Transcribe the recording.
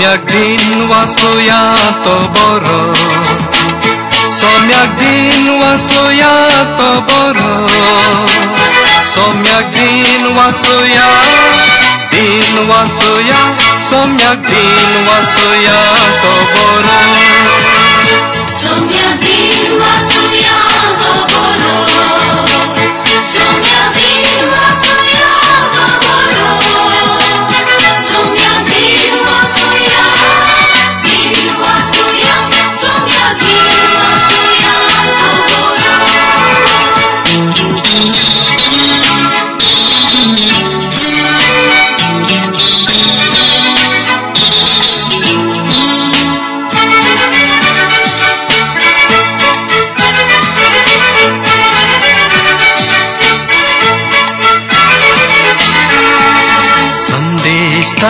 Som din vasu to boro Som din vasu to boro Som din vasu ya, Din vasu ja ya, din vasu to boro